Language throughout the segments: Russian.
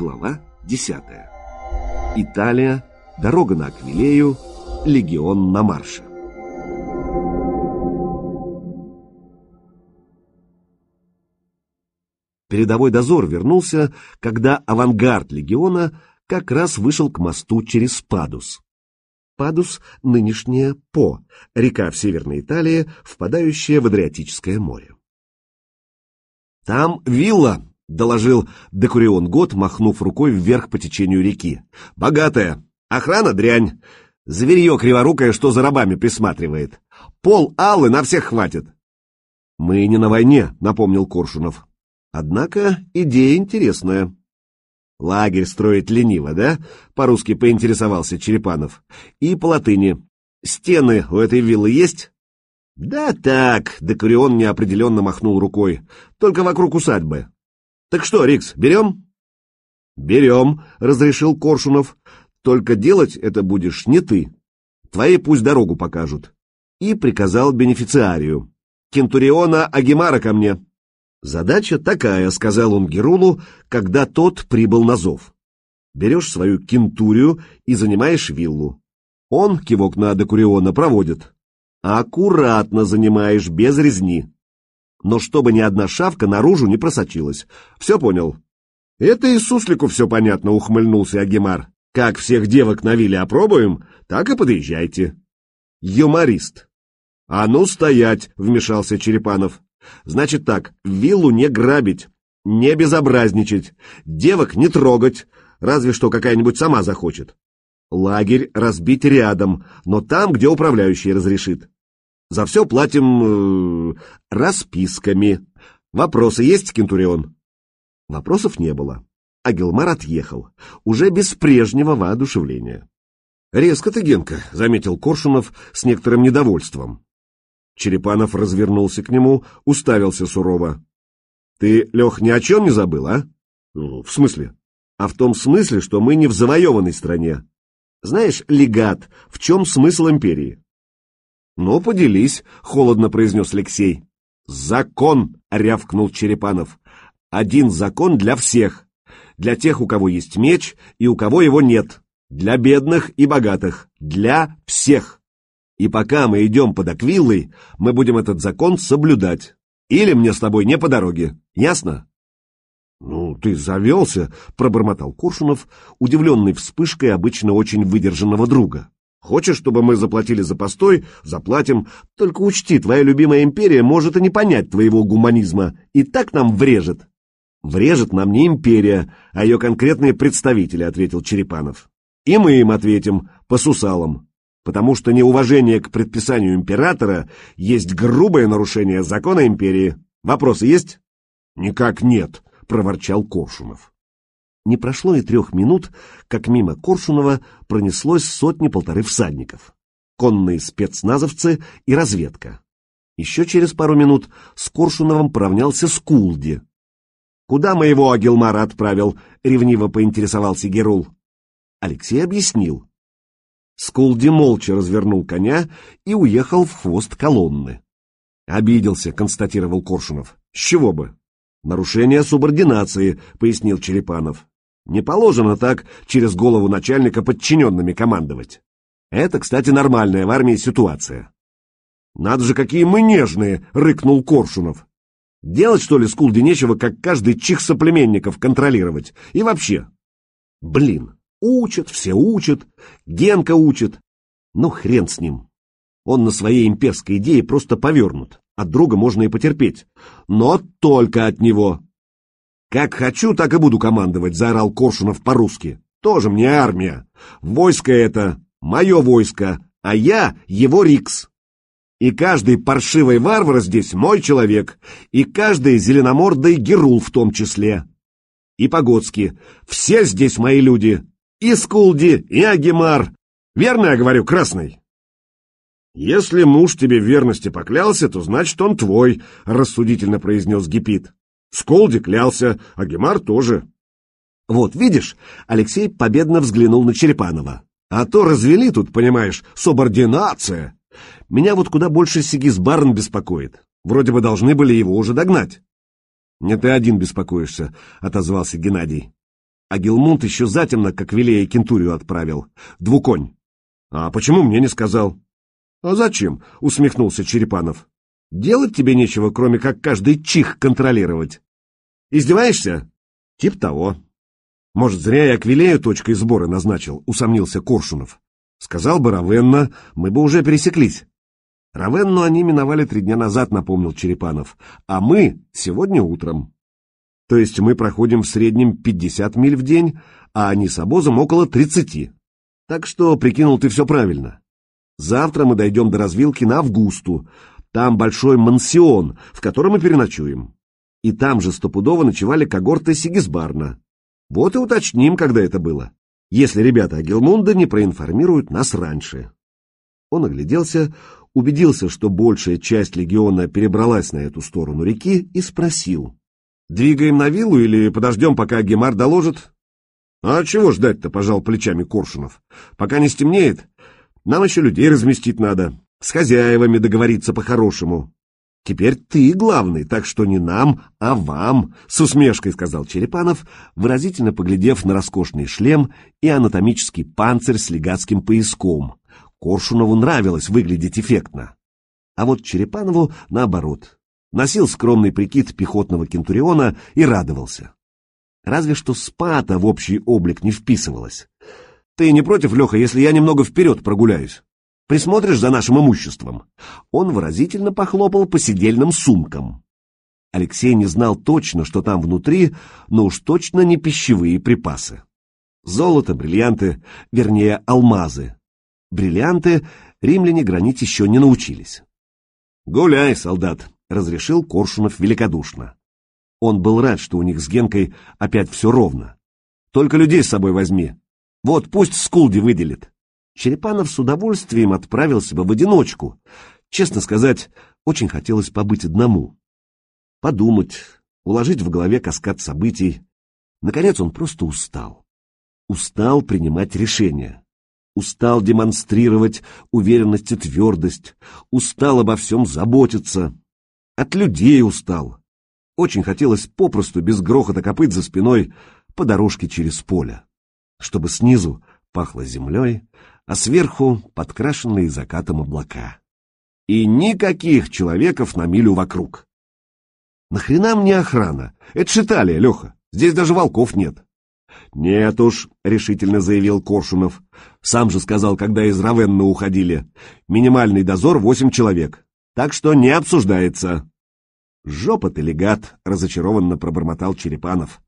Глава 10. Италия, дорога на Аквилею, легион на марше. Передовой дозор вернулся, когда авангард легиона как раз вышел к мосту через Падус. Падус — нынешняя По, река в Северной Италии, впадающая в Адриатическое море. «Там вилла», — доложил Декурион Год, махнув рукой вверх по течению реки. «Богатая. Охрана дрянь. Зверье криворукое, что за рабами присматривает. Пол аллы на всех хватит». «Мы не на войне», — напомнил Коршунов. «Однако идея интересная». «Лагерь строить лениво, да?» — по-русски поинтересовался Черепанов. «И по латыни. Стены у этой виллы есть?» «Да так», — Декурион неопределенно махнул рукой, — «только вокруг усадьбы». «Так что, Рикс, берем?» «Берем», — разрешил Коршунов. «Только делать это будешь не ты. Твои пусть дорогу покажут». И приказал бенефициарию. «Кентуриона Агимара ко мне». «Задача такая», — сказал он Герулу, когда тот прибыл на зов. «Берешь свою кентурию и занимаешь виллу. Он, кивок на Декуриона, проводит аккуратно занимаешь, без резни. Но чтобы ни одна шавка наружу не просочилась. Все понял? Это и суслику все понятно, ухмыльнулся Агимар. Как всех девок на вилле опробуем, так и подъезжайте. Юморист. А ну стоять, вмешался Черепанов. Значит так, виллу не грабить, не безобразничать, девок не трогать, разве что какая-нибудь сама захочет. Лагерь разбить рядом, но там, где управляющий разрешит. За все платим... Э, расписками. Вопросы есть, Кентурион?» Вопросов не было. А Гелмар отъехал, уже без прежнего воодушевления. «Резко ты, Генка», — заметил Коршунов с некоторым недовольством. Черепанов развернулся к нему, уставился сурово. «Ты, Лех, ни о чем не забыл, а?» «В смысле?» «А в том смысле, что мы не в завоеванной стране. Знаешь, легат, в чем смысл империи? Ну, поделись, холодно произнес Алексей. Закон, рявкнул Черепанов. Один закон для всех. Для тех, у кого есть меч и у кого его нет. Для бедных и богатых. Для всех. И пока мы идем под Аквиллой, мы будем этот закон соблюдать. Или мне с тобой не по дороге. Ясно? «Ну, ты завелся», — пробормотал Куршунов, удивленный вспышкой обычно очень выдержанного друга. «Хочешь, чтобы мы заплатили за постой? Заплатим. Только учти, твоя любимая империя может и не понять твоего гуманизма, и так нам врежет». «Врежет нам не империя, а ее конкретные представители», — ответил Черепанов. «И мы им ответим, по сусалам, потому что неуважение к предписанию императора есть грубое нарушение закона империи. Вопросы есть?» «Никак нет», проворчал Коршунов. Не прошло и трех минут, как мимо Коршунова пронеслось сотни-полторы всадников. Конные спецназовцы и разведка. Еще через пару минут с Коршуновым поравнялся Скулди. «Куда моего Агилмара отправил?» — ревниво поинтересовался Герул. Алексей объяснил. Скулди молча развернул коня и уехал в хвост колонны. «Обиделся», — констатировал Коршунов. «С чего бы?» «Нарушение субординации», — пояснил Черепанов. «Не положено так через голову начальника подчиненными командовать. Это, кстати, нормальная в армии ситуация». «Надо же, какие мы нежные!» — рыкнул Коршунов. «Делать, что ли, скулде нечего, как каждый чих соплеменников контролировать? И вообще...» «Блин, учат, все учат, Генка учит. Ну, хрен с ним. Он на своей имперской идее просто повернут. От друга можно и потерпеть. Но только от него. «Как хочу, так и буду командовать», — заорал Коршунов по-русски. «Тоже мне армия. Войско это, мое войско, а я его Рикс. И каждый паршивый варвар здесь мой человек, и каждый зеленомордый Герул в том числе. И Погодский. Все здесь мои люди. И Скулди, и Агимар. Верно я говорю, Красный?» «Если муж тебе в верности поклялся, то значит он твой», — рассудительно произнес Гипит. Сколди клялся, а Гемар тоже. «Вот, видишь?» — Алексей победно взглянул на Черепанова. «А то развели тут, понимаешь, субординация. Меня вот куда больше Сигис Барн беспокоит. Вроде бы должны были его уже догнать». «Не ты один беспокоишься», — отозвался Геннадий. А Гелмунд еще затемно, как Вилея Кентурию отправил. Двуконь. А почему мне не сказал? А зачем? Усмехнулся Черепанов. Делать тебе нечего, кроме как каждый чих контролировать. Издеваешься? Тип того. Может, зря я Аквилею точкой сбора назначил, усомнился Коршунов. Сказал бы Равенна, мы бы уже пересеклись. Равенну они миновали три дня назад, напомнил Черепанов, а мы сегодня утром. То есть мы проходим в среднем 50 миль в день, а они с обозом около 30. Так что прикинул ты все правильно. Завтра мы дойдем до развилки на Августу. Там большой мансион, в котором мы переночуем. И там же стопудово ночевали когорты Сигизбарна. Вот и уточним, когда это было, если ребята Агилмунда не проинформируют нас раньше. Он огляделся, убедился, что большая часть легиона перебралась на эту сторону реки и спросил. «Двигаем на виллу или подождем, пока Гемар доложит?» «А чего ждать-то?» — пожал плечами Коршунов. «Пока не стемнеет, нам еще людей разместить надо, с хозяевами договориться по-хорошему». Теперь ты главный, так что не нам, а вам, с усмешкой сказал Черепанов, выразительно поглядев на роскошный шлем и анатомический панцирь с легатским пояском. Коршунову нравилось выглядеть эффектно. А вот Черепанову наоборот. Носил скромный прикид пехотного кентуриона и радовался. Разве что спата в общий облик не вписывалась. Ты не против, Леха, если я немного вперед прогуляюсь? Присмотришь за нашим имуществом?» Он выразительно похлопал по сидельным сумкам. Алексей не знал точно, что там внутри, но уж точно не пищевые припасы. Золото, бриллианты, вернее, алмазы. Бриллианты римляне гранить еще не научились. «Гуляй, солдат», — разрешил Коршунов великодушно. Он был рад, что у них с Генкой опять все ровно. «Только людей с собой возьми. Вот пусть Скулди выделит. Черепанов с удовольствием отправился бы в одиночку. Честно сказать, очень хотелось побыть одному. Подумать, уложить в голове каскад событий. Наконец он просто устал. Устал принимать решения. Устал демонстрировать уверенность и твердость. Устал обо всем заботиться. От людей устал. Очень хотелось попросту, без грохота копыт за спиной, по дорожке через поле, чтобы снизу пахло землей, а сверху подкрашенные закатом облака. И никаких человеков на милю вокруг. Нахрена мне охрана? Это Шиталия, Леха. Здесь даже волков нет. Нет уж, решительно заявил Коршунов. Сам же сказал, когда из Равенна уходили. Минимальный дозор восемь человек. Так что не обсуждается. Жопа ты, легат, разочарованно пробормотал Черепанов.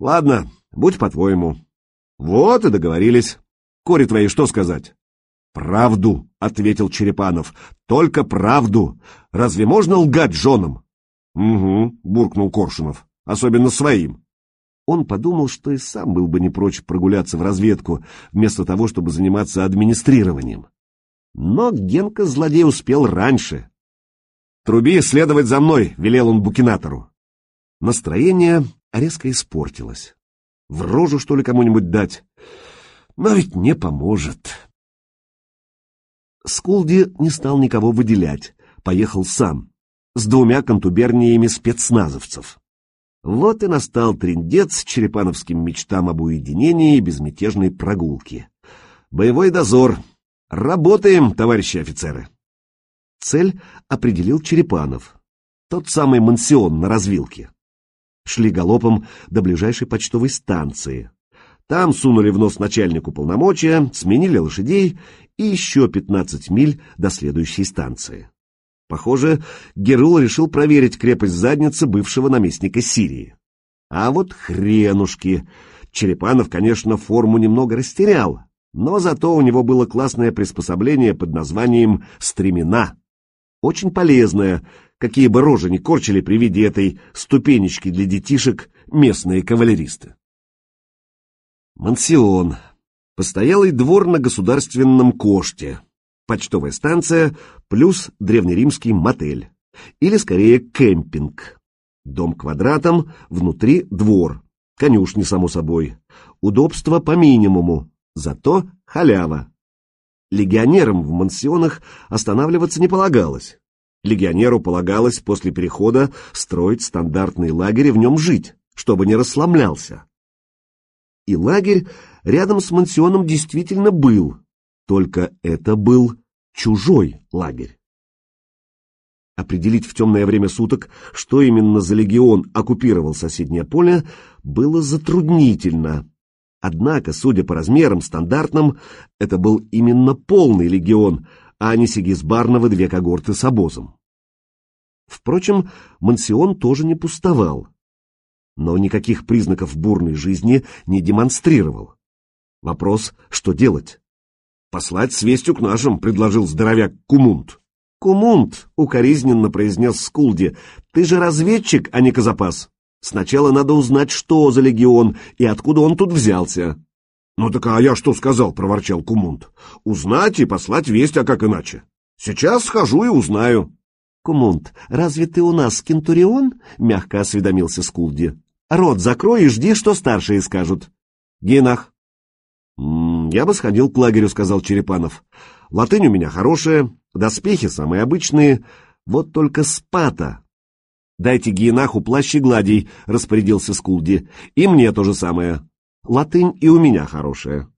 Ладно, будь по-твоему. Вот и договорились. Кори твои что сказать? Правду, ответил Черепанов. Только правду. Разве можно лгать женам? Угу, буркнул Коршунов. Особенно своим. Он подумал, что и сам был бы не прочь прогуляться в разведку, вместо того, чтобы заниматься администрированием. Но Генка-злодей успел раньше. «Труби следовать за мной», — велел он букинатору. Настроение резко испортилось. В рожу, что ли, кому-нибудь дать? Но ведь не поможет. Скулди не стал никого выделять, поехал сам, с двумя контуберниями спецназовцев. Вот и настал трендец черепановским мечтам об уединении и безмятежной прогулке. Боевой дозор. Работаем, товарищи офицеры. Цель определил Черепанов. Тот самый мансион на развилке. Шли галопом до ближайшей почтовой станции. Там сунули в нос начальнику полномочия, сменили лошадей и еще 15 миль до следующей станции. Похоже, Герул решил проверить крепость задницы бывшего наместника Сирии. А вот хренушки! Черепанов, конечно, форму немного растерял, но зато у него было классное приспособление под названием «стремена». Очень полезное, какие бы рожи не корчили при виде этой ступенечки для детишек местные кавалеристы. Мансион. Постоялый двор на государственном коште. Почтовая станция плюс древнеримский мотель. Или скорее кемпинг. Дом квадратом, внутри двор. Конюшни, само собой. Удобство по минимуму. Зато халява. Легионерам в мансионах останавливаться не полагалось. Легионеру полагалось после перехода строить стандартный лагерь и в нем жить, чтобы не расслаблялся. И лагерь рядом с мансионом действительно был, только это был чужой лагерь. Определить в темное время суток, что именно за легион оккупировал соседнее поле, было затруднительно. Однако, судя по размерам стандартным, это был именно полный легион, а не Сигизбарнова две когорты с обозом. Впрочем, мансион тоже не пустовал, но никаких признаков бурной жизни не демонстрировал. Вопрос, что делать? «Послать с вестью к нашим», — предложил здоровяк Кумунт. «Кумунт», — укоризненно произнес Скулди, — «ты же разведчик, а не казапас. Сначала надо узнать, что за легион и откуда он тут взялся». «Ну так а я что сказал?» — проворчал Кумунт. «Узнать и послать весть, а как иначе? Сейчас схожу и узнаю». «Кумунт, разве ты у нас кентурион?» — мягко осведомился Скулди. «Рот закрой и жди, что старшие скажут». «Генах». «Я бы сходил к лагерю», — сказал Черепанов. «Латынь у меня хорошая, Доспехи самые обычные, вот только спата. «Дайте гиенаху плащ и гладий», — распорядился Скулди. «И мне то же самое. Латынь и у меня хорошая».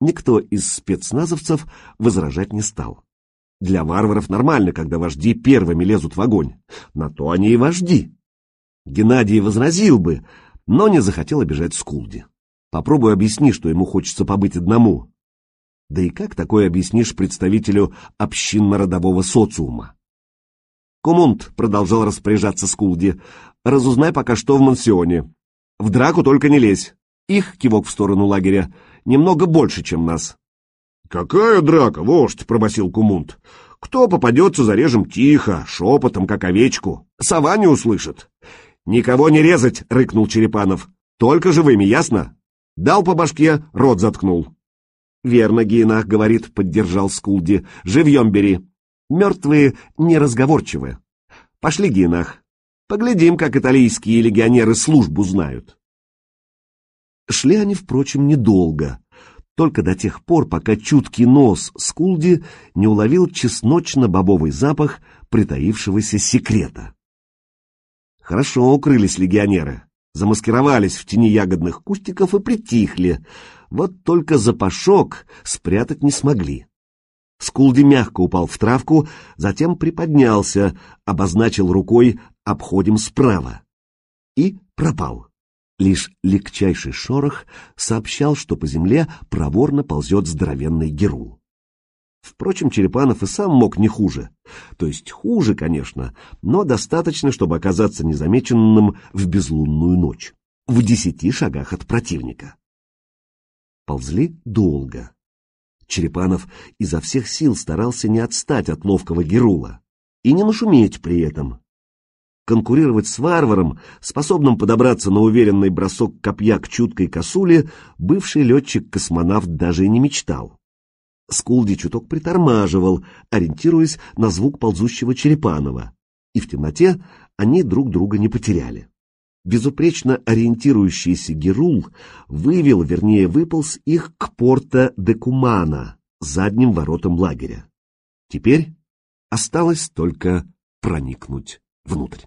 Никто из спецназовцев возражать не стал. Для варваров нормально, когда вожди первыми лезут в огонь. На то они и вожди. Геннадий возразил бы, но не захотел обижать Скулди. Попробуй объясни, что ему хочется побыть одному. Да и как такое объяснишь представителю общинно-родового социума? Комунд продолжал распоряжаться Скулди. Разузнай пока что в мансионе. В драку только не лезь. Их, кивок в сторону лагеря, немного больше, чем нас. Какая драка, вождь, пробасил Кумунд. Кто попадется, зарежем тихо, шепотом, как овечку. Сова не услышит. Никого не резать, рыкнул Черепанов. Только живыми, ясно? Дал по башке, рот заткнул. «Верно, Гиенах говорит», — поддержал Скулди. «Живьем бери. Мертвые неразговорчивы. Пошли, Гиенах. Поглядим, как итальянские легионеры службу знают». Шли они, впрочем, недолго, только до тех пор, пока чуткий нос Скулди не уловил чесночно-бобовый запах притаившегося секрета. Хорошо укрылись легионеры, замаскировались в тени ягодных кустиков и притихли, вот только запашок спрятать не смогли. Скулди мягко упал в травку, затем приподнялся, обозначил рукой «обходим справа» и пропал. Лишь легчайший шорох сообщал, что по земле проворно ползет здоровенный герул. Впрочем, Черепанов и сам мог не хуже. То есть хуже, конечно, но достаточно, чтобы оказаться незамеченным в безлунную ночь, в десяти шагах от противника. Ползли долго. Черепанов изо всех сил старался не отстать от ловкого Герула и не нашуметь при этом. Конкурировать с варваром, способным подобраться на уверенный бросок копья к чуткой косуле, бывший летчик-космонавт даже и не мечтал. Скулди чуток притормаживал, ориентируясь на звук ползущего Черепанова, и в темноте они друг друга не потеряли. Безупречно ориентирующийся Герул вывел, вернее, выполз их к порта Декумана, задним воротам лагеря. Теперь осталось только проникнуть внутрь.